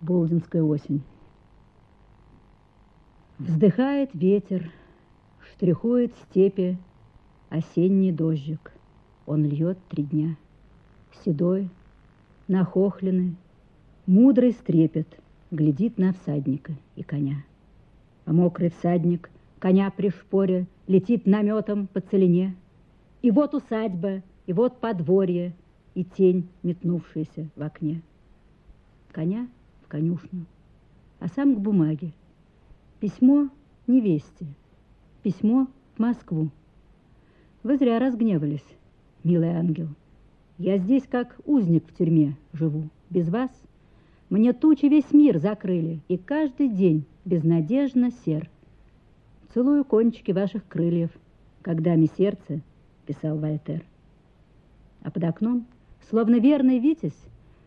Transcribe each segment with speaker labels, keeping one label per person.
Speaker 1: Болдинская осень. Вздыхает ветер, штрихует степи осенний дождик. Он льет три дня. Седой, нахохленный, мудрый стрепет, глядит на всадника и коня. А мокрый всадник, коня при шпоре, летит наметом по целине. И вот усадьба, и вот подворье, и тень, метнувшаяся в окне. Коня конюшню, а сам к бумаге. Письмо невесте, письмо в Москву. Вы зря разгневались, милый ангел. Я здесь как узник в тюрьме живу. Без вас мне тучи весь мир закрыли, и каждый день безнадежно сер. Целую кончики ваших крыльев, когда ми сердце, писал Вольтер. А под окном, словно верный витязь,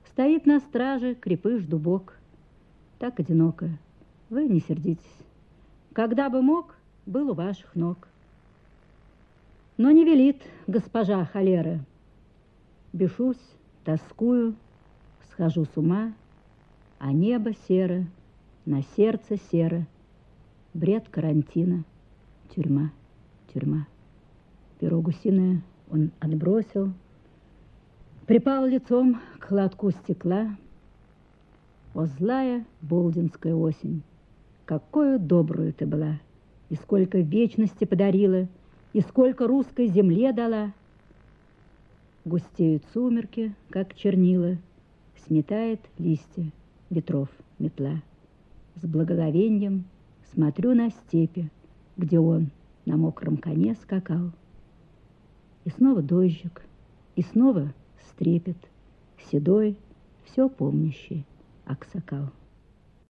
Speaker 1: стоит на страже крепыш дубок. Так одиноко, вы не сердитесь. Когда бы мог, был у ваших ног. Но не велит госпожа холера. Бешусь, тоскую, схожу с ума, а небо серо, на сердце серо, бред карантина, тюрьма, тюрьма. Перо гусиное он отбросил, припал лицом к лотку стекла. О, злая болдинская осень, какую добрую ты была, и сколько вечности подарила, и сколько русской земле дала. Густеют сумерки, как чернила, сметает листья ветров метла. С благоговением смотрю на степи, где он на мокром коне скакал. И снова дождик, и снова стрепет, седой, все помнящий aksakal.